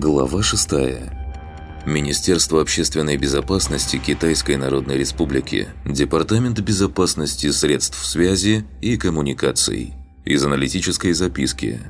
Глава 6. Министерство общественной безопасности Китайской Народной Республики, Департамент безопасности средств связи и коммуникаций. Из аналитической записки.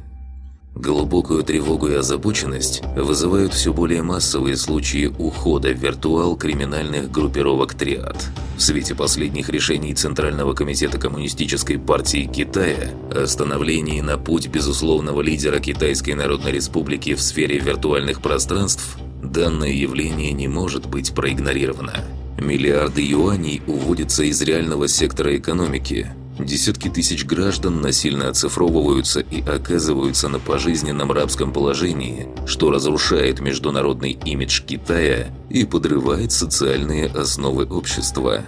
Глубокую тревогу и озабоченность вызывают все более массовые случаи ухода в виртуал криминальных группировок «Триад». В свете последних решений Центрального комитета Коммунистической партии Китая о становлении на путь безусловного лидера Китайской Народной Республики в сфере виртуальных пространств, данное явление не может быть проигнорировано. Миллиарды юаней уводятся из реального сектора экономики – Десятки тысяч граждан насильно оцифровываются и оказываются на пожизненном рабском положении, что разрушает международный имидж Китая и подрывает социальные основы общества.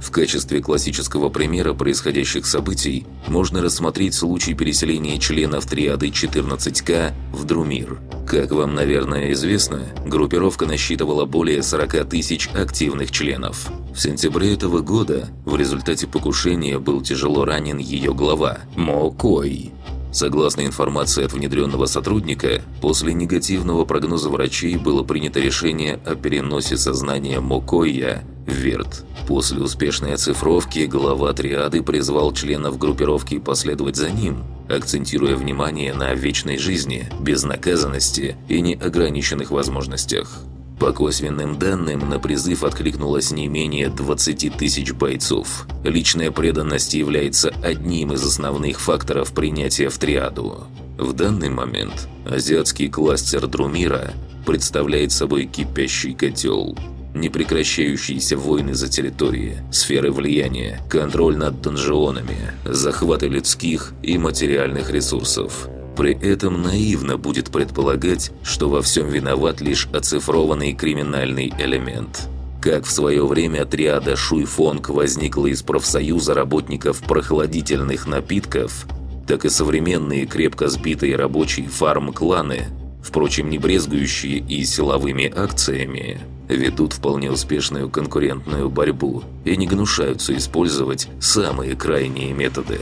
В качестве классического примера происходящих событий можно рассмотреть случай переселения членов триады 14К в Друмир. Как вам, наверное, известно, группировка насчитывала более 40 тысяч активных членов. В сентябре этого года в результате покушения был тяжело ранен ее глава Мо Кой. Согласно информации от внедренного сотрудника, после негативного прогноза врачей было принято решение о переносе сознания Мокоя Верт. После успешной оцифровки глава триады призвал членов группировки последовать за ним, акцентируя внимание на вечной жизни, безнаказанности и неограниченных возможностях. По косвенным данным, на призыв откликнулось не менее 20 тысяч бойцов. Личная преданность является одним из основных факторов принятия в триаду. В данный момент азиатский кластер Друмира представляет собой кипящий котел. Непрекращающиеся войны за территории, сферы влияния, контроль над донжионами, захваты людских и материальных ресурсов – при этом наивно будет предполагать, что во всем виноват лишь оцифрованный криминальный элемент. Как в свое время триада Шуйфонг возникла из профсоюза работников прохладительных напитков, так и современные крепко сбитые рабочие фарм-кланы, впрочем не брезгующие и силовыми акциями, ведут вполне успешную конкурентную борьбу и не гнушаются использовать самые крайние методы.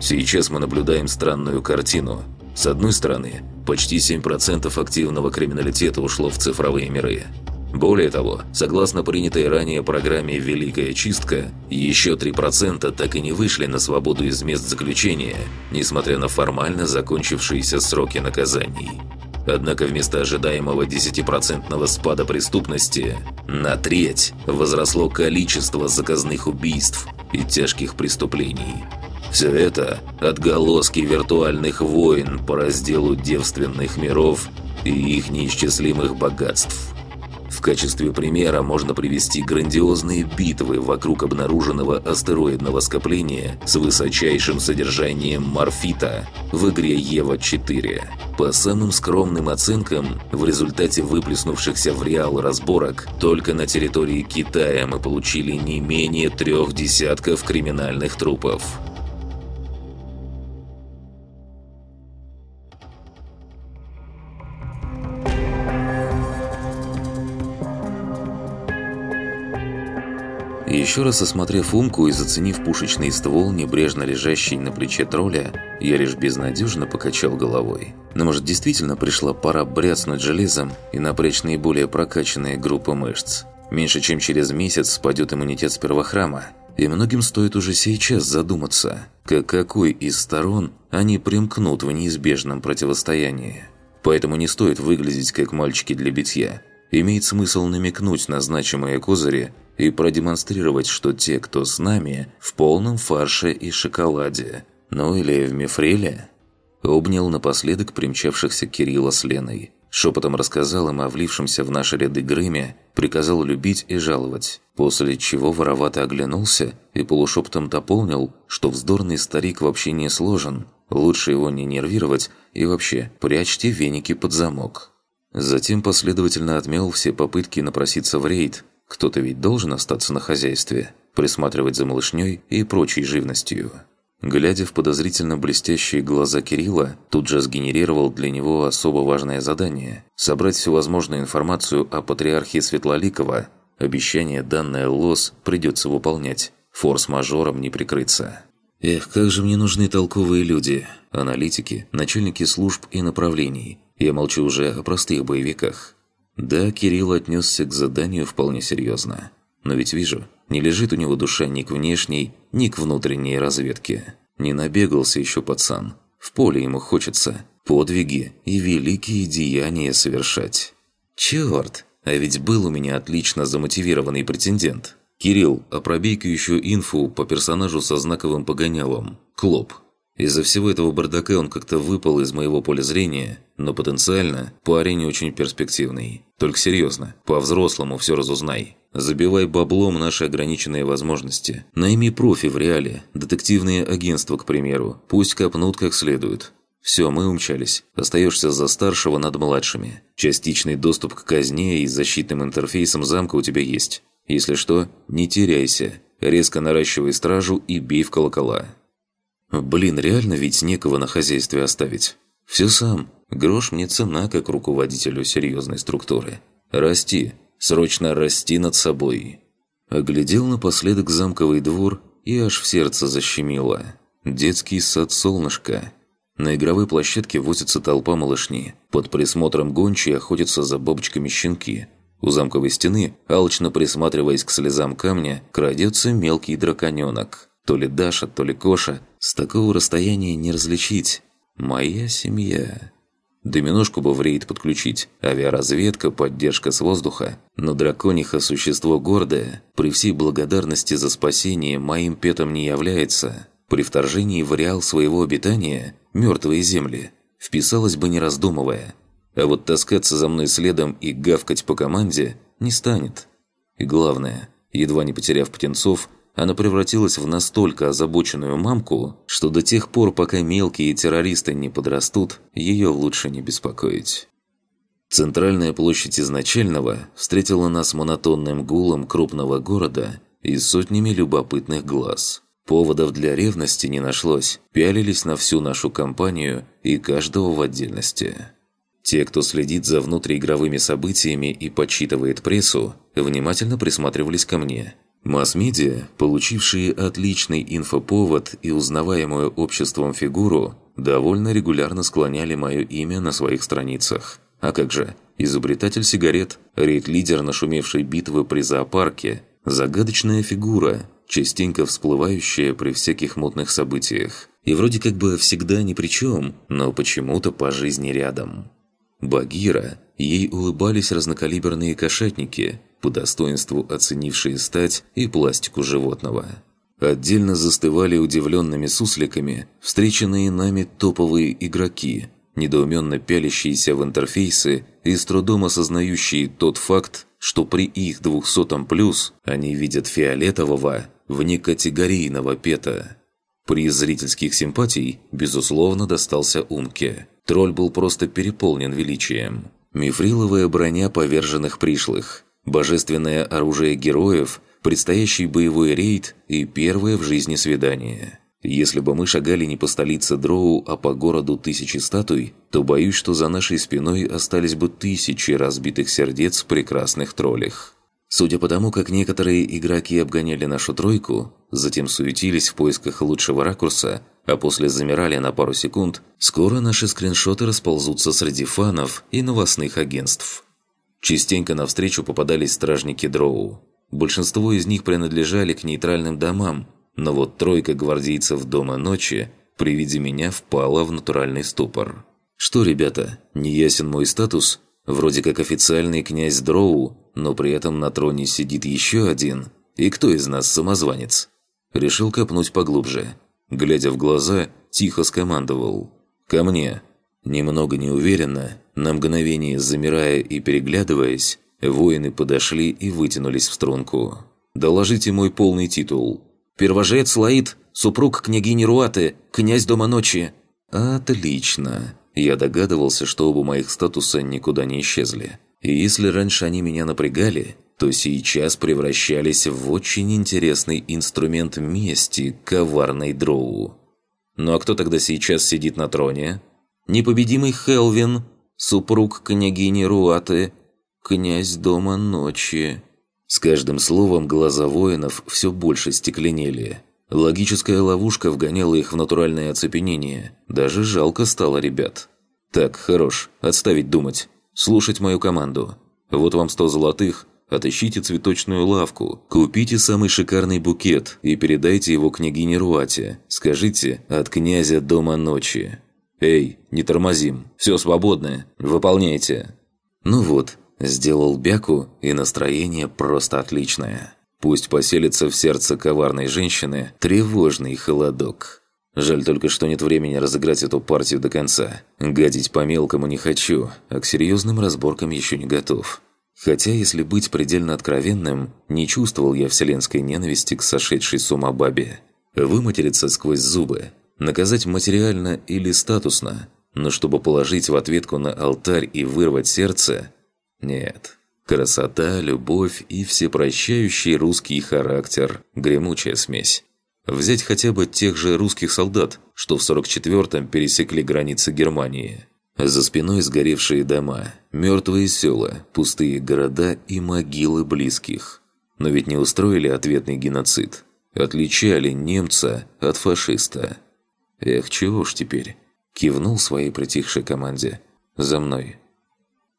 Сейчас мы наблюдаем странную картину – с одной стороны, почти 7% активного криминалитета ушло в цифровые миры. Более того, согласно принятой ранее программе «Великая чистка», еще 3% так и не вышли на свободу из мест заключения, несмотря на формально закончившиеся сроки наказаний. Однако вместо ожидаемого 10% спада преступности на треть возросло количество заказных убийств и тяжких преступлений – все это – отголоски виртуальных войн по разделу девственных миров и их неисчислимых богатств. В качестве примера можно привести грандиозные битвы вокруг обнаруженного астероидного скопления с высочайшим содержанием морфита в игре Ева-4. По самым скромным оценкам, в результате выплеснувшихся в реал разборок, только на территории Китая мы получили не менее трех десятков криминальных трупов. Еще раз осмотрев Умку и заценив пушечный ствол, небрежно лежащий на плече тролля, я лишь безнадежно покачал головой. Но может действительно пришла пора бряцнуть железом и напрячь наиболее прокачанные группы мышц. Меньше чем через месяц спадет иммунитет с первохрама, и многим стоит уже сейчас задуматься, к какой из сторон они примкнут в неизбежном противостоянии. Поэтому не стоит выглядеть как мальчики для битья. Имеет смысл намекнуть на значимые козыри и продемонстрировать, что те, кто с нами, в полном фарше и шоколаде. Ну или в мифриле. Обнял напоследок примчавшихся Кирилла с Леной. Шепотом рассказал им о влившемся в наши ряды Грыме, приказал любить и жаловать, после чего воровато оглянулся и полушепотом дополнил, что вздорный старик вообще не сложен, лучше его не нервировать и вообще прячьте веники под замок. Затем последовательно отмел все попытки напроситься в рейд, кто-то ведь должен остаться на хозяйстве, присматривать за малышней и прочей живностью. Глядя в подозрительно блестящие глаза Кирилла, тут же сгенерировал для него особо важное задание – собрать всю возможную информацию о патриархе Светлоликова. Обещание, данное ЛОС, придется выполнять. Форс-мажором не прикрыться. Эх, как же мне нужны толковые люди, аналитики, начальники служб и направлений, Я молчу уже о простых боевиках. Да, Кирилл отнесся к заданию вполне серьезно. Но ведь вижу, не лежит у него душа ни к внешней, ни к внутренней разведке. Не набегался еще пацан. В поле ему хочется подвиги и великие деяния совершать. Черт, а ведь был у меня отлично замотивированный претендент. Кирилл, а пробей-ка еще инфу по персонажу со знаковым погонялом. Клоп. Из-за всего этого бардака он как-то выпал из моего поля зрения, но потенциально парень очень перспективный. Только серьезно, по-взрослому все разузнай. Забивай баблом наши ограниченные возможности. Найми профи в реале, детективные агентства, к примеру. Пусть копнут как следует. Все, мы умчались. Остаешься за старшего над младшими. Частичный доступ к казне и защитным интерфейсом замка у тебя есть. Если что, не теряйся. Резко наращивай стражу и бей в колокола. Блин, реально ведь некого на хозяйстве оставить. Все сам. Грош мне цена как руководителю серьезной структуры. Расти. Срочно расти над собой. Оглядел напоследок замковый двор и аж в сердце защемило. Детский сад «Солнышко». На игровой площадке возится толпа малышни. Под присмотром гончей охотятся за бабочками щенки. У замковой стены, алчно присматриваясь к слезам камня, крадется мелкий драконёнок. То ли Даша, то ли Коша. С такого расстояния не различить. Моя семья. Доминошку бы в рейд подключить, авиаразведка, поддержка с воздуха. Но дракониха – существо гордое, при всей благодарности за спасение моим петом не является. При вторжении в ареал своего обитания, мертвые земли, вписалась бы не раздумывая. А вот таскаться за мной следом и гавкать по команде не станет. И главное, едва не потеряв птенцов, она превратилась в настолько озабоченную мамку, что до тех пор, пока мелкие террористы не подрастут, ее лучше не беспокоить. Центральная площадь изначального встретила нас монотонным гулом крупного города и сотнями любопытных глаз. Поводов для ревности не нашлось, пялились на всю нашу компанию и каждого в отдельности. Те, кто следит за внутриигровыми событиями и подсчитывает прессу, внимательно присматривались ко мне – Масс-медиа, получившие отличный инфоповод и узнаваемую обществом фигуру, довольно регулярно склоняли мое имя на своих страницах. А как же, изобретатель сигарет, рейд-лидер нашумевшей битвы при зоопарке, загадочная фигура, частенько всплывающая при всяких мутных событиях. И вроде как бы всегда ни при чем, но почему-то по жизни рядом. Багира, ей улыбались разнокалиберные кошатники – по достоинству оценившие стать и пластику животного. Отдельно застывали удивленными сусликами встреченные нами топовые игроки, недоуменно пялящиеся в интерфейсы и с трудом осознающие тот факт, что при их двухсотом плюс они видят фиолетового, внекатегорийного пета. Приз зрительских симпатий, безусловно, достался Умке. Тролль был просто переполнен величием. Мифриловая броня поверженных пришлых – божественное оружие героев, предстоящий боевой рейд и первое в жизни свидание. Если бы мы шагали не по столице Дроу, а по городу тысячи статуй, то боюсь, что за нашей спиной остались бы тысячи разбитых сердец прекрасных троллях. Судя по тому, как некоторые игроки обгоняли нашу тройку, затем суетились в поисках лучшего ракурса, а после замирали на пару секунд, скоро наши скриншоты расползутся среди фанов и новостных агентств – Частенько навстречу попадались стражники Дроу. Большинство из них принадлежали к нейтральным домам, но вот тройка гвардейцев Дома Ночи при виде меня впала в натуральный ступор. Что, ребята, не ясен мой статус? Вроде как официальный князь Дроу, но при этом на троне сидит еще один. И кто из нас самозванец? Решил копнуть поглубже. Глядя в глаза, тихо скомандовал. «Ко мне!» Немного неуверенно, на мгновение замирая и переглядываясь, воины подошли и вытянулись в струнку. «Доложите мой полный титул». «Первожрец Лаид, супруг княгини Руаты, князь Дома Ночи». «Отлично». Я догадывался, что оба моих статуса никуда не исчезли. И если раньше они меня напрягали, то сейчас превращались в очень интересный инструмент мести коварной дроу. Ну а кто тогда сейчас сидит на троне? Непобедимый Хелвин, супруг княгини Руаты, князь Дома Ночи». С каждым словом глаза воинов все больше стекленели. Логическая ловушка вгоняла их в натуральное оцепенение. Даже жалко стало ребят. «Так, хорош. Отставить думать. Слушать мою команду. Вот вам сто золотых. Отыщите цветочную лавку, купите самый шикарный букет и передайте его княгине Руате. Скажите «от князя дома ночи». «Эй, не тормозим. Все свободное. Выполняйте». Ну вот, сделал бяку, и настроение просто отличное. Пусть поселится в сердце коварной женщины тревожный холодок. Жаль только, что нет времени разыграть эту партию до конца. Гадить по-мелкому не хочу, а к серьезным разборкам еще не готов. Хотя, если быть предельно откровенным, не чувствовал я вселенской ненависти к сошедшей с ума бабе. Выматериться сквозь зубы, наказать материально или статусно, но чтобы положить в ответку на алтарь и вырвать сердце – нет. Красота, любовь и всепрощающий русский характер – гремучая смесь. Взять хотя бы тех же русских солдат, что в 44-м пересекли границы Германии – за спиной сгоревшие дома, мертвые села, пустые города и могилы близких. Но ведь не устроили ответный геноцид. Отличали немца от фашиста. Эх, чего ж теперь? Кивнул своей притихшей команде. За мной.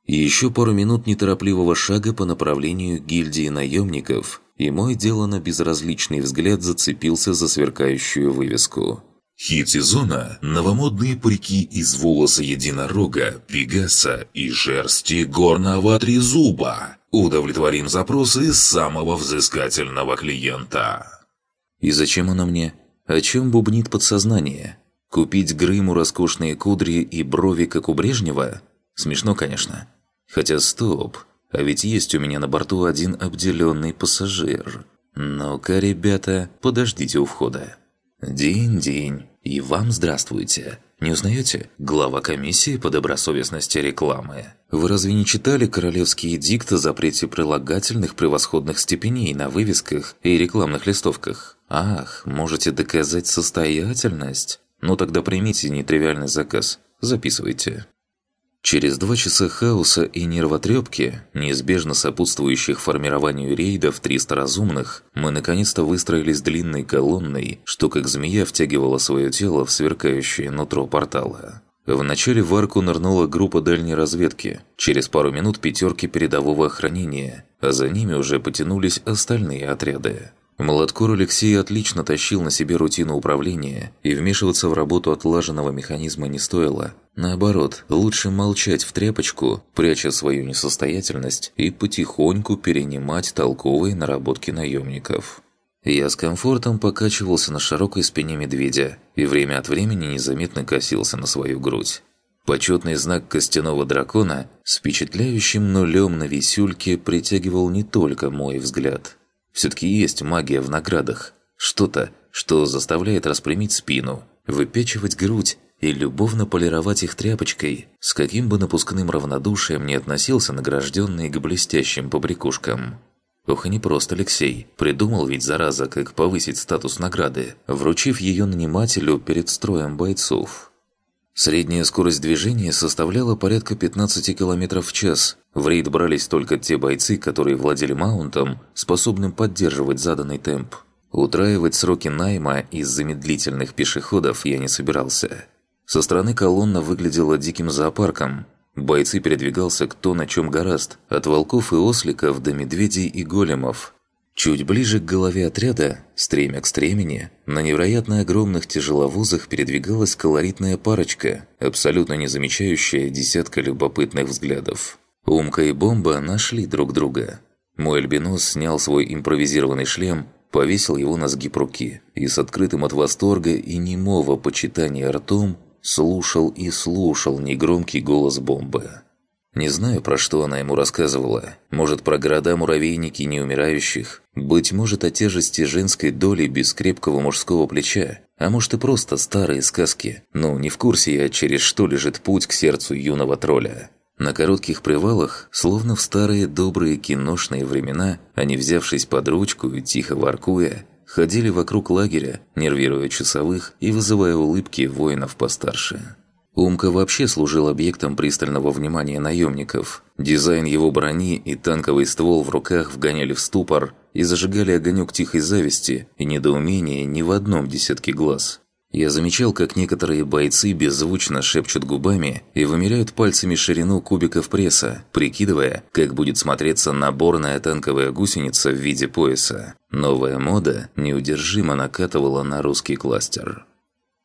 Еще пару минут неторопливого шага по направлению гильдии наемников, и мой делано безразличный взгляд зацепился за сверкающую вывеску – Хит сезона – новомодные парики из волоса единорога, пегаса и шерсти горного трезуба. Удовлетворим запросы самого взыскательного клиента. И зачем она мне? О чем бубнит подсознание? Купить Грыму роскошные кудри и брови, как у Брежнева? Смешно, конечно. Хотя стоп, а ведь есть у меня на борту один обделенный пассажир. Ну-ка, ребята, подождите у входа. День-день. И вам здравствуйте. Не узнаете? Глава комиссии по добросовестности рекламы. Вы разве не читали королевские эдикты о запрете прилагательных превосходных степеней на вывесках и рекламных листовках? Ах, можете доказать состоятельность? Ну тогда примите нетривиальный заказ. Записывайте. Через два часа хаоса и нервотрепки, неизбежно сопутствующих формированию рейдов 300 разумных, мы наконец-то выстроились длинной колонной, что как змея втягивала свое тело в сверкающее нутро портала. Вначале в арку нырнула группа дальней разведки, через пару минут пятерки передового охранения, а за ними уже потянулись остальные отряды. Молоткор Алексей отлично тащил на себе рутину управления, и вмешиваться в работу отлаженного механизма не стоило. Наоборот, лучше молчать в тряпочку, пряча свою несостоятельность и потихоньку перенимать толковые наработки наемников. Я с комфортом покачивался на широкой спине медведя и время от времени незаметно косился на свою грудь. Почетный знак костяного дракона с впечатляющим нулем на висюльке притягивал не только мой взгляд – все-таки есть магия в наградах. Что-то, что заставляет распрямить спину, выпечивать грудь и любовно полировать их тряпочкой, с каким бы напускным равнодушием не относился награжденный к блестящим побрякушкам. Ох, и не просто Алексей. Придумал ведь, зараза, как повысить статус награды, вручив ее нанимателю перед строем бойцов. Средняя скорость движения составляла порядка 15 км в час. В рейд брались только те бойцы, которые владели маунтом, способным поддерживать заданный темп. Утраивать сроки найма из-за медлительных пешеходов я не собирался. Со стороны колонна выглядела диким зоопарком. Бойцы передвигался кто на чем гораст, от волков и осликов до медведей и големов – Чуть ближе к голове отряда, стремя к стремени, на невероятно огромных тяжеловозах передвигалась колоритная парочка, абсолютно не замечающая десятка любопытных взглядов. Умка и Бомба нашли друг друга. Мой альбинос снял свой импровизированный шлем, повесил его на сгиб руки и с открытым от восторга и немого почитания ртом слушал и слушал негромкий голос Бомбы. Не знаю, про что она ему рассказывала. Может, про города-муравейники неумирающих. Быть может, о тяжести женской доли без крепкого мужского плеча. А может, и просто старые сказки. Ну, не в курсе я, через что лежит путь к сердцу юного тролля. На коротких привалах, словно в старые добрые киношные времена, они, взявшись под ручку и тихо воркуя, ходили вокруг лагеря, нервируя часовых и вызывая улыбки воинов постарше. Умка вообще служил объектом пристального внимания наемников. Дизайн его брони и танковый ствол в руках вгоняли в ступор и зажигали огонек тихой зависти и недоумения ни в одном десятке глаз. Я замечал, как некоторые бойцы беззвучно шепчут губами и вымеряют пальцами ширину кубиков пресса, прикидывая, как будет смотреться наборная танковая гусеница в виде пояса. Новая мода неудержимо накатывала на русский кластер.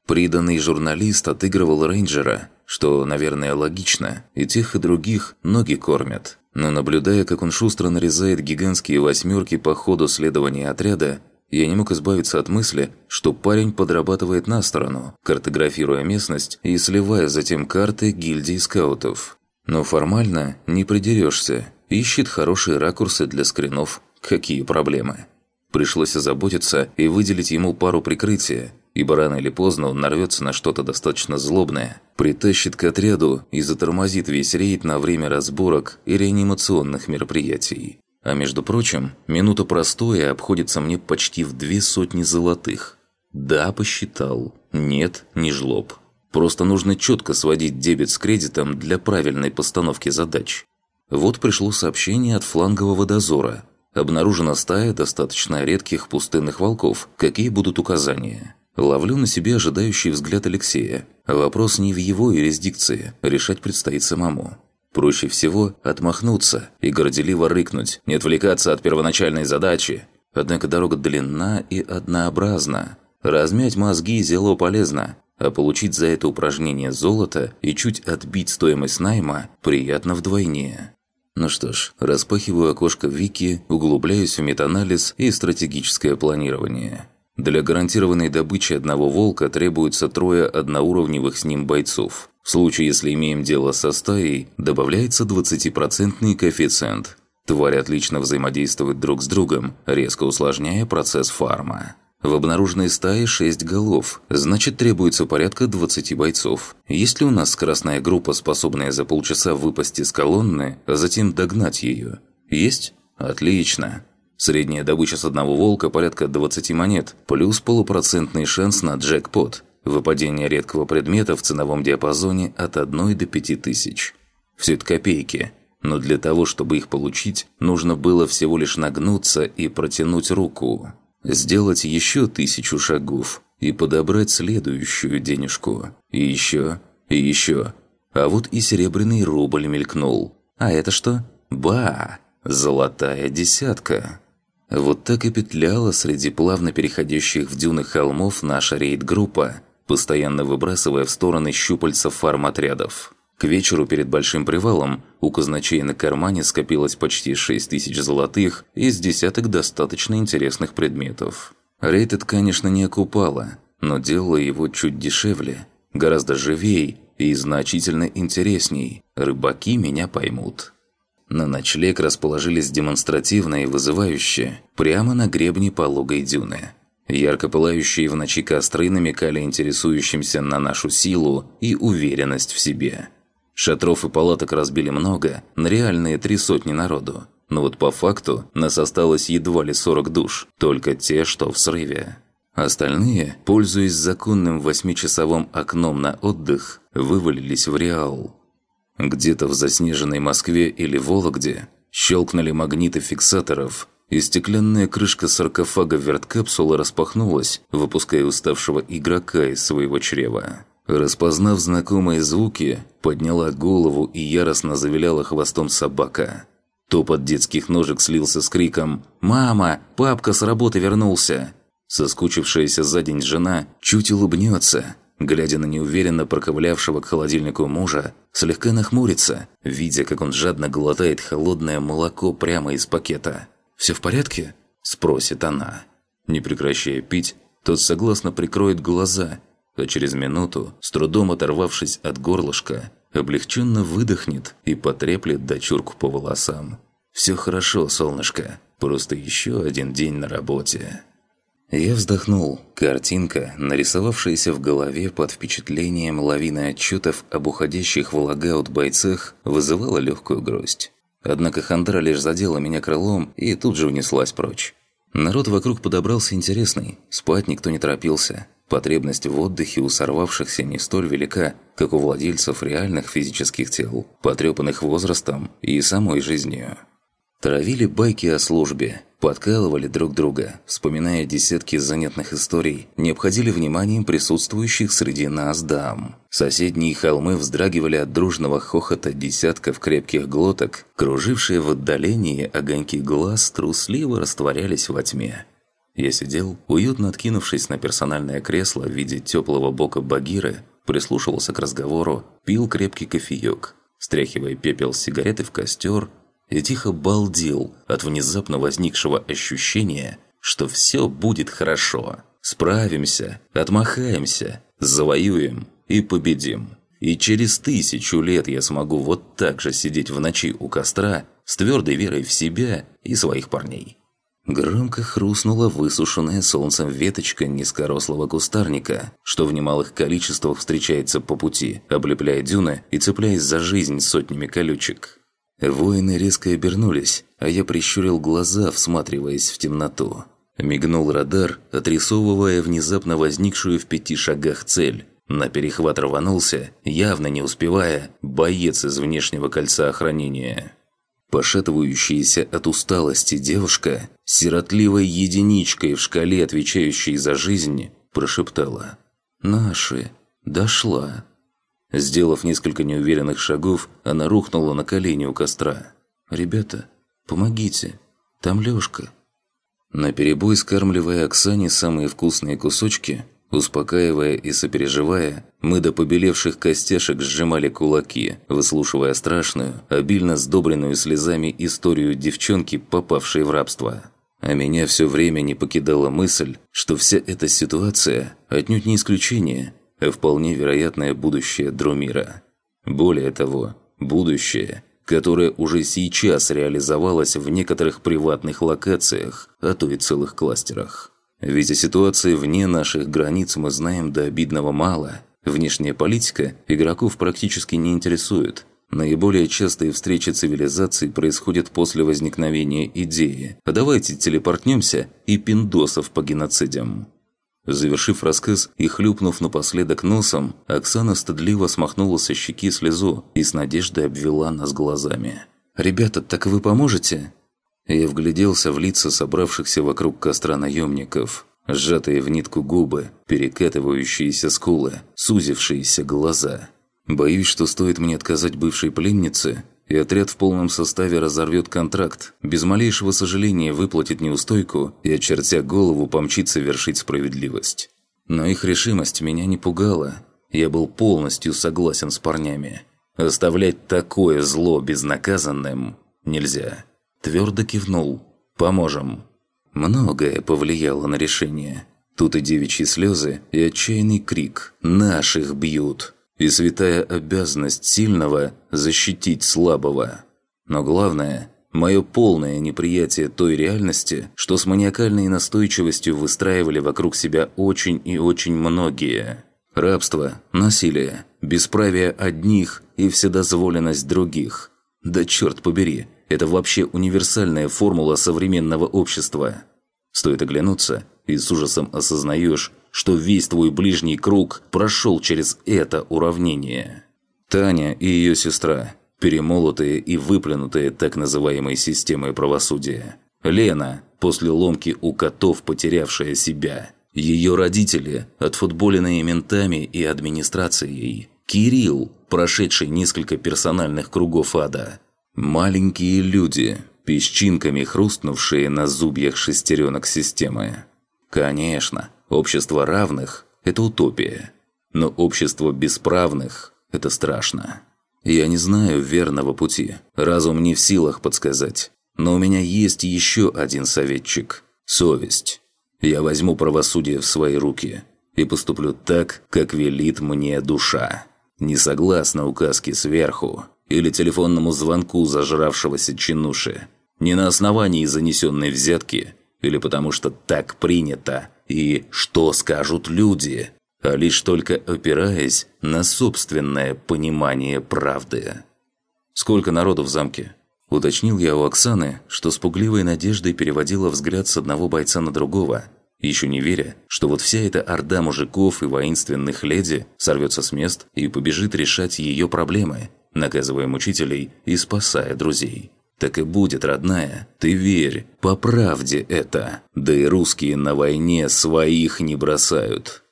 Приданный журналист отыгрывал рейнджера, что, наверное, логично, и тех и других ноги кормят. Но наблюдая, как он шустро нарезает гигантские восьмерки по ходу следования отряда, я не мог избавиться от мысли, что парень подрабатывает на сторону, картографируя местность и сливая затем карты гильдии скаутов. Но формально не придерешься, ищет хорошие ракурсы для скринов. Какие проблемы? Пришлось озаботиться и выделить ему пару прикрытия, ибо рано или поздно он нарвется на что-то достаточно злобное, притащит к отряду и затормозит весь рейд на время разборок и реанимационных мероприятий. А между прочим, минута простоя обходится мне почти в две сотни золотых. Да, посчитал. Нет, не жлоб. Просто нужно четко сводить дебет с кредитом для правильной постановки задач. Вот пришло сообщение от флангового дозора. Обнаружена стая достаточно редких пустынных волков. Какие будут указания? Ловлю на себе ожидающий взгляд Алексея. Вопрос не в его юрисдикции, решать предстоит самому. Проще всего отмахнуться и горделиво рыкнуть, не отвлекаться от первоначальной задачи. Однако дорога длинна и однообразна. Размять мозги зело полезно, а получить за это упражнение золото и чуть отбить стоимость найма приятно вдвойне. Ну что ж, распахиваю окошко Вики, углубляюсь в метанализ и стратегическое планирование. Для гарантированной добычи одного волка требуется трое одноуровневых с ним бойцов. В случае, если имеем дело со стаей, добавляется 20% коэффициент. Твари отлично взаимодействуют друг с другом, резко усложняя процесс фарма. В обнаруженной стае 6 голов, значит требуется порядка 20 бойцов. Есть ли у нас скоростная группа, способная за полчаса выпасть из колонны, а затем догнать ее? Есть? Отлично. Средняя добыча с одного волка порядка 20 монет, плюс полупроцентный шанс на джекпот. Выпадение редкого предмета в ценовом диапазоне от 1 до 5 тысяч. Все это копейки. Но для того, чтобы их получить, нужно было всего лишь нагнуться и протянуть руку. Сделать еще тысячу шагов и подобрать следующую денежку. И еще, и еще. А вот и серебряный рубль мелькнул. А это что? Ба! Золотая десятка. Вот так и петляла среди плавно переходящих в дюны холмов наша рейд-группа, постоянно выбрасывая в стороны щупальца фарм-отрядов. К вечеру перед Большим привалом у казначей на кармане скопилось почти 6 тысяч золотых из десяток достаточно интересных предметов. Рейд это, конечно, не окупало, но делало его чуть дешевле, гораздо живей и значительно интересней. Рыбаки меня поймут. На ночлег расположились демонстративно и вызывающе, прямо на гребне пологой дюны. Ярко пылающие в ночи костры намекали интересующимся на нашу силу и уверенность в себе. Шатров и палаток разбили много, на реальные три сотни народу. Но вот по факту нас осталось едва ли 40 душ, только те, что в срыве. Остальные, пользуясь законным восьмичасовым окном на отдых, вывалились в Реал. Где-то в заснеженной Москве или Вологде щелкнули магниты фиксаторов, и стеклянная крышка саркофага верткапсулы распахнулась, выпуская уставшего игрока из своего чрева. Распознав знакомые звуки, подняла голову и яростно завиляла хвостом собака. Топот детских ножек слился с криком «Мама! Папка с работы вернулся!» Соскучившаяся за день жена чуть улыбнется, глядя на неуверенно проковылявшего к холодильнику мужа, слегка нахмурится, видя, как он жадно глотает холодное молоко прямо из пакета. «Все в порядке?» – спросит она. Не прекращая пить, тот согласно прикроет глаза, а через минуту, с трудом оторвавшись от горлышка, облегченно выдохнет и потреплет дочурку по волосам. «Все хорошо, солнышко, просто еще один день на работе». Я вздохнул. Картинка, нарисовавшаяся в голове под впечатлением лавины отчетов об уходящих в лагаут бойцах, вызывала легкую грусть. Однако хандра лишь задела меня крылом и тут же унеслась прочь. Народ вокруг подобрался интересный, спать никто не торопился. Потребность в отдыхе у сорвавшихся не столь велика, как у владельцев реальных физических тел, потрепанных возрастом и самой жизнью. Травили байки о службе – подкалывали друг друга, вспоминая десятки занятных историй, не обходили вниманием присутствующих среди нас дам. Соседние холмы вздрагивали от дружного хохота десятков крепких глоток, кружившие в отдалении огоньки глаз трусливо растворялись во тьме. Я сидел, уютно откинувшись на персональное кресло в виде теплого бока Багиры, прислушивался к разговору, пил крепкий кофеек, стряхивая пепел с сигареты в костер и тихо балдел от внезапно возникшего ощущения, что все будет хорошо. Справимся, отмахаемся, завоюем и победим. И через тысячу лет я смогу вот так же сидеть в ночи у костра с твердой верой в себя и своих парней. Громко хрустнула высушенная солнцем веточка низкорослого кустарника, что в немалых количествах встречается по пути, облепляя дюны и цепляясь за жизнь сотнями колючек. Воины резко обернулись, а я прищурил глаза, всматриваясь в темноту. Мигнул радар, отрисовывая внезапно возникшую в пяти шагах цель. На перехват рванулся, явно не успевая, боец из внешнего кольца охранения. Пошатывающаяся от усталости девушка, сиротливой единичкой в шкале, отвечающей за жизнь, прошептала «Наши! Дошла!» Сделав несколько неуверенных шагов, она рухнула на колени у костра. «Ребята, помогите! Там Лёшка!» Наперебой скармливая Оксане самые вкусные кусочки, Успокаивая и сопереживая, мы до побелевших костяшек сжимали кулаки, выслушивая страшную, обильно сдобренную слезами историю девчонки, попавшей в рабство. А меня все время не покидала мысль, что вся эта ситуация отнюдь не исключение, а вполне вероятное будущее Друмира. Более того, будущее, которое уже сейчас реализовалось в некоторых приватных локациях, а то и целых кластерах. Ведь о ситуации вне наших границ мы знаем до обидного мало. Внешняя политика игроков практически не интересует. Наиболее частые встречи цивилизаций происходят после возникновения идеи «А давайте телепортнемся и пиндосов по геноцидам». Завершив рассказ и хлюпнув напоследок носом, Оксана стыдливо смахнула со щеки слезу и с надеждой обвела нас глазами. «Ребята, так вы поможете?» Я вгляделся в лица собравшихся вокруг костра наемников. Сжатые в нитку губы, перекатывающиеся скулы, сузившиеся глаза. Боюсь, что стоит мне отказать бывшей пленнице, и отряд в полном составе разорвет контракт, без малейшего сожаления выплатит неустойку и, очертя голову, помчится вершить справедливость. Но их решимость меня не пугала. Я был полностью согласен с парнями. Оставлять такое зло безнаказанным нельзя. Твердо кивнул. «Поможем». Многое повлияло на решение. Тут и девичьи слезы, и отчаянный крик «Наших бьют!» И святая обязанность сильного защитить слабого. Но главное – мое полное неприятие той реальности, что с маниакальной настойчивостью выстраивали вокруг себя очень и очень многие. Рабство, насилие, бесправие одних и вседозволенность других. Да черт побери, это вообще универсальная формула современного общества. Стоит оглянуться, и с ужасом осознаешь, что весь твой ближний круг прошел через это уравнение. Таня и ее сестра, перемолотые и выплюнутые так называемой системой правосудия. Лена, после ломки у котов потерявшая себя. Ее родители, отфутболенные ментами и администрацией. Кирилл, прошедший несколько персональных кругов ада. Маленькие люди, песчинками хрустнувшие на зубьях шестеренок системы. Конечно, общество равных – это утопия. Но общество бесправных – это страшно. Я не знаю верного пути, разум не в силах подсказать. Но у меня есть еще один советчик – совесть. Я возьму правосудие в свои руки и поступлю так, как велит мне душа. Не согласно указке сверху, или телефонному звонку зажравшегося чинуши. Не на основании занесенной взятки, или потому что так принято, и что скажут люди, а лишь только опираясь на собственное понимание правды. «Сколько народу в замке?» Уточнил я у Оксаны, что с пугливой надеждой переводила взгляд с одного бойца на другого, еще не веря, что вот вся эта орда мужиков и воинственных леди сорвется с мест и побежит решать ее проблемы – наказывая мучителей и спасая друзей. Так и будет, родная. Ты верь, по правде это. Да и русские на войне своих не бросают».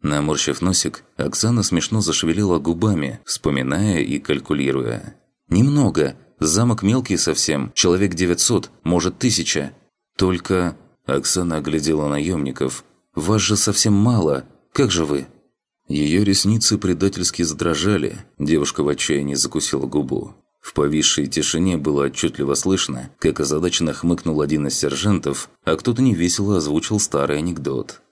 Наморщив носик, Оксана смешно зашевелила губами, вспоминая и калькулируя. «Немного. Замок мелкий совсем. Человек 900, может, тысяча. Только...» Оксана оглядела наемников. «Вас же совсем мало. Как же вы?» Ее ресницы предательски задрожали. Девушка в отчаянии закусила губу. В повисшей тишине было отчетливо слышно, как озадаченно хмыкнул один из сержантов, а кто-то невесело озвучил старый анекдот.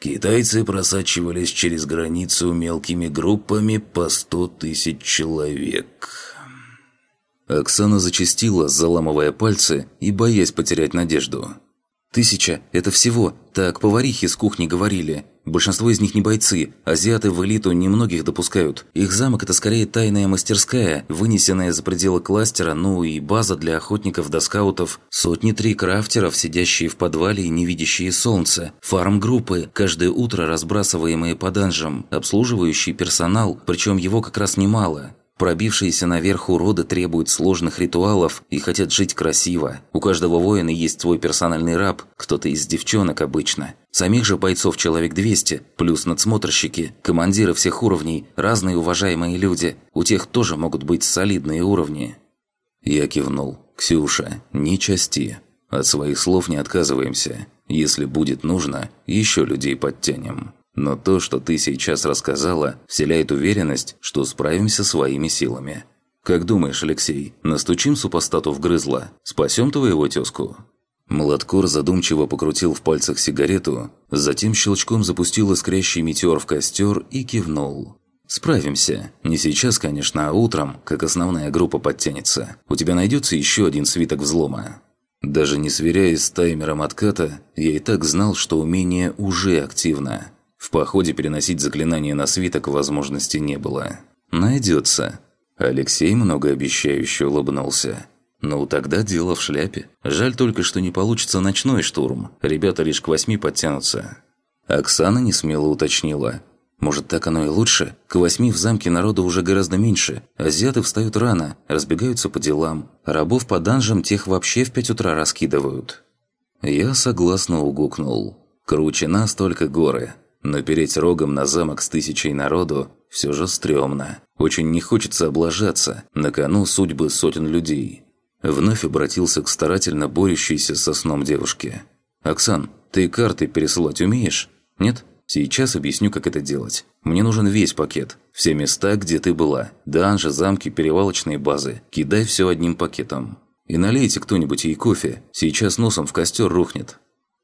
Китайцы просачивались через границу мелкими группами по сто тысяч человек. Оксана зачастила, заламывая пальцы и боясь потерять надежду. «Тысяча – это всего, так поварихи с кухни говорили. Большинство из них не бойцы, азиаты в элиту немногих допускают. Их замок – это скорее тайная мастерская, вынесенная за пределы кластера, ну и база для охотников до скаутов. Сотни-три крафтеров, сидящие в подвале и не видящие солнца. Фарм-группы, каждое утро разбрасываемые по данжам. Обслуживающий персонал, причем его как раз немало. Пробившиеся наверх уроды требуют сложных ритуалов и хотят жить красиво. У каждого воина есть свой персональный раб, кто-то из девчонок обычно. Самих же бойцов человек 200, плюс надсмотрщики, командиры всех уровней, разные уважаемые люди. У тех тоже могут быть солидные уровни. Я кивнул. «Ксюша, не части. От своих слов не отказываемся. Если будет нужно, еще людей подтянем». Но то, что ты сейчас рассказала, вселяет уверенность, что справимся своими силами. Как думаешь, Алексей, настучим супостату в грызло? Спасем твоего тезку?» Младкор задумчиво покрутил в пальцах сигарету, затем щелчком запустил искрящий метеор в костер и кивнул. «Справимся. Не сейчас, конечно, а утром, как основная группа подтянется. У тебя найдется еще один свиток взлома». Даже не сверяясь с таймером отката, я и так знал, что умение уже активно. В походе переносить заклинание на свиток возможности не было. «Найдется». Алексей многообещающе улыбнулся. «Ну, тогда дело в шляпе. Жаль только, что не получится ночной штурм. Ребята лишь к восьми подтянутся». Оксана не смело уточнила. «Может, так оно и лучше? К восьми в замке народу уже гораздо меньше. Азиаты встают рано, разбегаются по делам. Рабов по данжам тех вообще в пять утра раскидывают». Я согласно угукнул. «Круче нас только горы. Но переть рогом на замок с тысячей народу все же стрёмно. Очень не хочется облажаться, на кону судьбы сотен людей. Вновь обратился к старательно борющейся со сном девушке. «Оксан, ты карты пересылать умеешь? Нет? Сейчас объясню, как это делать. Мне нужен весь пакет. Все места, где ты была. Данжи, замки, перевалочные базы. Кидай все одним пакетом. И налейте кто-нибудь ей кофе. Сейчас носом в костер рухнет.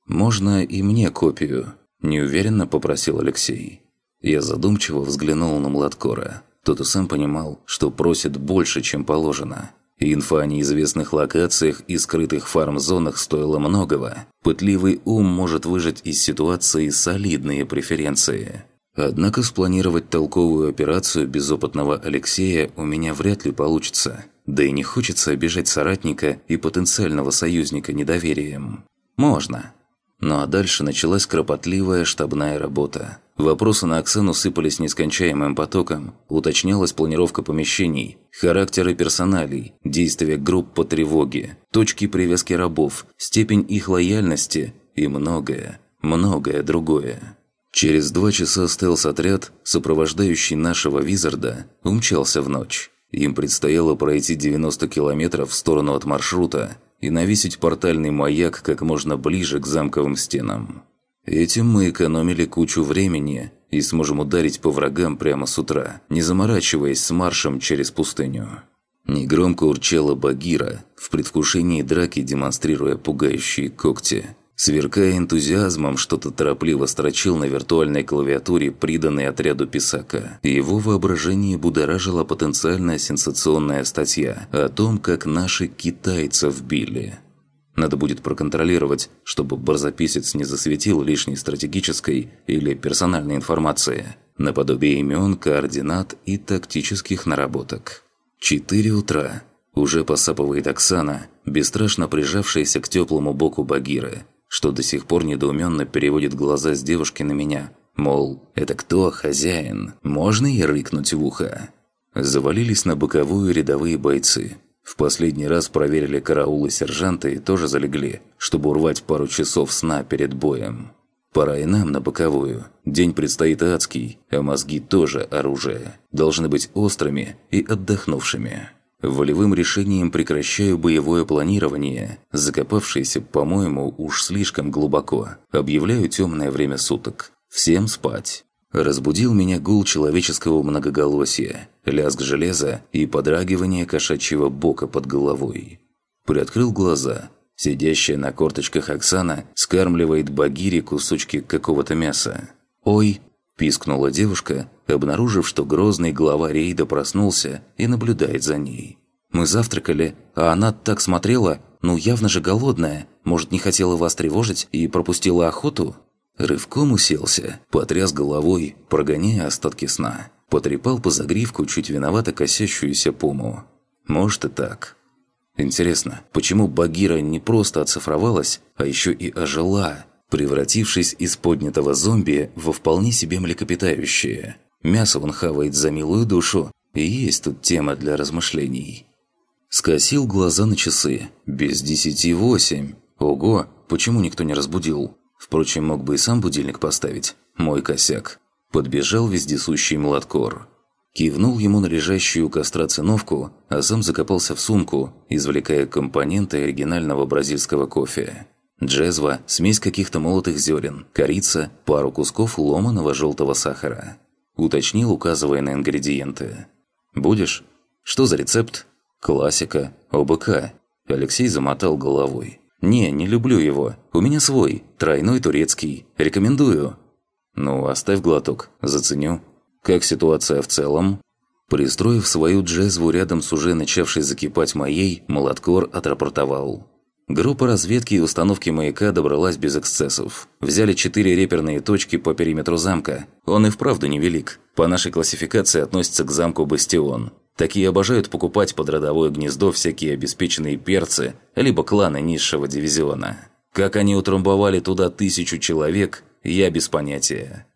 Можно и мне копию. Неуверенно попросил Алексей. Я задумчиво взглянул на Младкора. Тот и сам понимал, что просит больше, чем положено. Инфа о неизвестных локациях и скрытых фарм-зонах стоила многого. Пытливый ум может выжать из ситуации солидные преференции. Однако спланировать толковую операцию без опытного Алексея у меня вряд ли получится. Да и не хочется обижать соратника и потенциального союзника недоверием. Можно. Ну а дальше началась кропотливая штабная работа. Вопросы на Оксану сыпались нескончаемым потоком, уточнялась планировка помещений, характеры персоналей, действия групп по тревоге, точки привязки рабов, степень их лояльности и многое, многое другое. Через два часа стелс-отряд, сопровождающий нашего Визарда, умчался в ночь. Им предстояло пройти 90 километров в сторону от маршрута, и навесить портальный маяк как можно ближе к замковым стенам. Этим мы экономили кучу времени и сможем ударить по врагам прямо с утра, не заморачиваясь с маршем через пустыню. Негромко урчала Багира, в предвкушении драки демонстрируя пугающие когти. Сверкая энтузиазмом, что-то торопливо строчил на виртуальной клавиатуре, приданной отряду Писака. Его воображение будоражила потенциальная сенсационная статья о том, как наши китайцев били. Надо будет проконтролировать, чтобы барзаписец не засветил лишней стратегической или персональной информации, наподобие имен, координат и тактических наработок. Четыре утра. Уже посапывает Оксана, бесстрашно прижавшаяся к теплому боку Багиры – что до сих пор недоуменно переводит глаза с девушки на меня. Мол, это кто хозяин? Можно и рыкнуть в ухо? Завалились на боковую рядовые бойцы. В последний раз проверили караулы сержанта и тоже залегли, чтобы урвать пару часов сна перед боем. Пора и нам на боковую. День предстоит адский, а мозги тоже оружие. Должны быть острыми и отдохнувшими. Волевым решением прекращаю боевое планирование, закопавшееся, по-моему, уж слишком глубоко. Объявляю темное время суток. Всем спать. Разбудил меня гул человеческого многоголосия, лязг железа и подрагивание кошачьего бока под головой. Приоткрыл глаза. Сидящая на корточках Оксана скармливает Багире кусочки какого-то мяса. «Ой!» – пискнула девушка, обнаружив, что грозный глава рейда проснулся и наблюдает за ней. «Мы завтракали, а она так смотрела, ну явно же голодная, может, не хотела вас тревожить и пропустила охоту?» Рывком уселся, потряс головой, прогоняя остатки сна. Потрепал по загривку чуть виновато косящуюся пому. «Может и так». Интересно, почему Багира не просто оцифровалась, а еще и ожила, превратившись из поднятого зомби во вполне себе млекопитающее? Мясо он хавает за милую душу, и есть тут тема для размышлений. Скосил глаза на часы. Без десяти восемь. Ого, почему никто не разбудил? Впрочем, мог бы и сам будильник поставить. Мой косяк. Подбежал вездесущий младкор. Кивнул ему на лежащую костра циновку, а сам закопался в сумку, извлекая компоненты оригинального бразильского кофе. Джезва, смесь каких-то молотых зерен, корица, пару кусков ломаного желтого сахара. Уточнил, указывая на ингредиенты. «Будешь? Что за рецепт?» «Классика. ОБК». Алексей замотал головой. «Не, не люблю его. У меня свой. Тройной турецкий. Рекомендую». «Ну, оставь глоток. Заценю». Как ситуация в целом? Пристроив свою джезву рядом с уже начавшей закипать моей, Молоткор отрапортовал. Группа разведки и установки маяка добралась без эксцессов. Взяли четыре реперные точки по периметру замка. Он и вправду невелик. По нашей классификации относится к замку Бастион. Такие обожают покупать под родовое гнездо всякие обеспеченные перцы, либо кланы низшего дивизиона. Как они утрамбовали туда тысячу человек, я без понятия.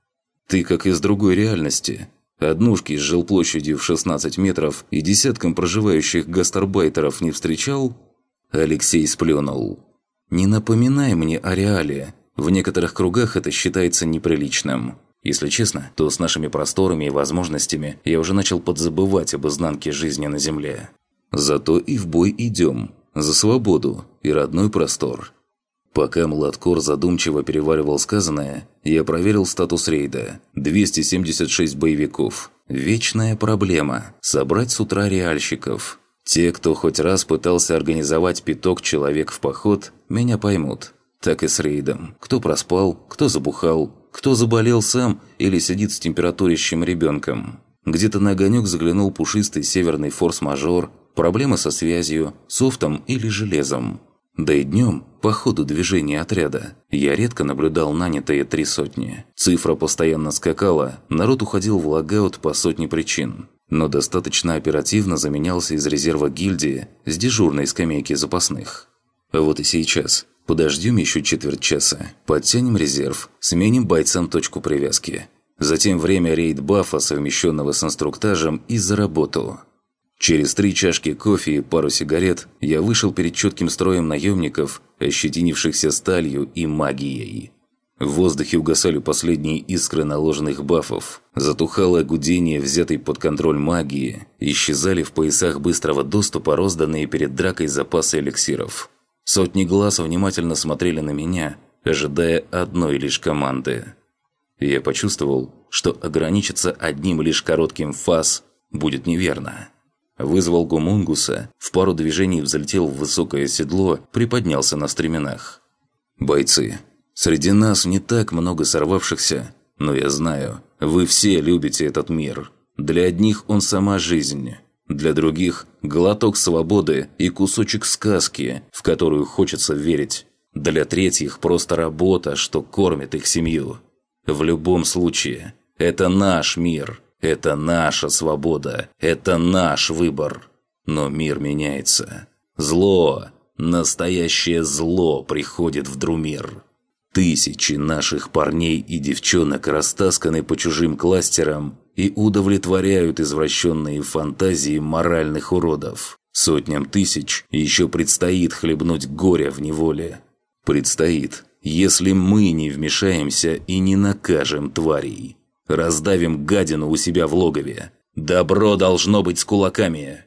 Ты как из другой реальности. Однушки с жилплощадью в 16 метров и десятком проживающих гастарбайтеров не встречал? Алексей сплюнул. Не напоминай мне о реале. В некоторых кругах это считается неприличным. Если честно, то с нашими просторами и возможностями я уже начал подзабывать об изнанке жизни на Земле. Зато и в бой идем. За свободу и родной простор. Пока Младкор задумчиво переваривал сказанное, я проверил статус рейда. 276 боевиков. Вечная проблема – собрать с утра реальщиков. Те, кто хоть раз пытался организовать пяток человек в поход, меня поймут. Так и с рейдом. Кто проспал, кто забухал, кто заболел сам или сидит с температурящим ребенком. Где-то на огонек заглянул пушистый северный форс-мажор, проблемы со связью, софтом или железом. Да и днем, по ходу движения отряда, я редко наблюдал нанятые три сотни. Цифра постоянно скакала, народ уходил в лагаут по сотне причин. Но достаточно оперативно заменялся из резерва гильдии с дежурной скамейки запасных. Вот и сейчас. Подождем еще четверть часа, подтянем резерв, сменим бойцам точку привязки. Затем время рейд-бафа, совмещенного с инструктажем, и за работу. Через три чашки кофе и пару сигарет я вышел перед четким строем наемников, ощетинившихся сталью и магией. В воздухе угасали последние искры наложенных бафов, затухало гудение взятой под контроль магии, исчезали в поясах быстрого доступа розданные перед дракой запасы эликсиров. Сотни глаз внимательно смотрели на меня, ожидая одной лишь команды. Я почувствовал, что ограничиться одним лишь коротким фас будет неверно. Вызвал гумунгуса, в пару движений взлетел в высокое седло, приподнялся на стременах. «Бойцы, среди нас не так много сорвавшихся, но я знаю, вы все любите этот мир. Для одних он сама жизнь, для других – глоток свободы и кусочек сказки, в которую хочется верить. Для третьих – просто работа, что кормит их семью. В любом случае, это наш мир – это наша свобода, это наш выбор. Но мир меняется. Зло, настоящее зло приходит в Друмир. Тысячи наших парней и девчонок растасканы по чужим кластерам и удовлетворяют извращенные фантазии моральных уродов. Сотням тысяч еще предстоит хлебнуть горе в неволе. Предстоит, если мы не вмешаемся и не накажем тварей. Раздавим гадину у себя в логове. Добро должно быть с кулаками.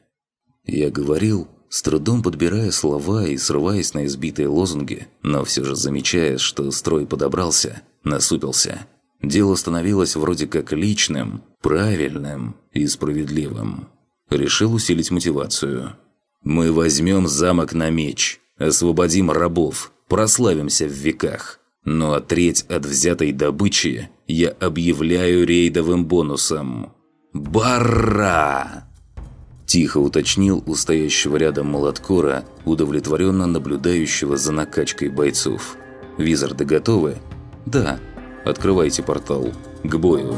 Я говорил, с трудом подбирая слова и срываясь на избитые лозунги, но все же замечая, что строй подобрался, насупился. Дело становилось вроде как личным, правильным и справедливым. Решил усилить мотивацию. «Мы возьмем замок на меч, освободим рабов, прославимся в веках. Ну а треть от взятой добычи я объявляю рейдовым бонусом. Барра!» Тихо уточнил у стоящего рядом молоткора, удовлетворенно наблюдающего за накачкой бойцов. «Визарды готовы?» «Да. Открывайте портал. К бою».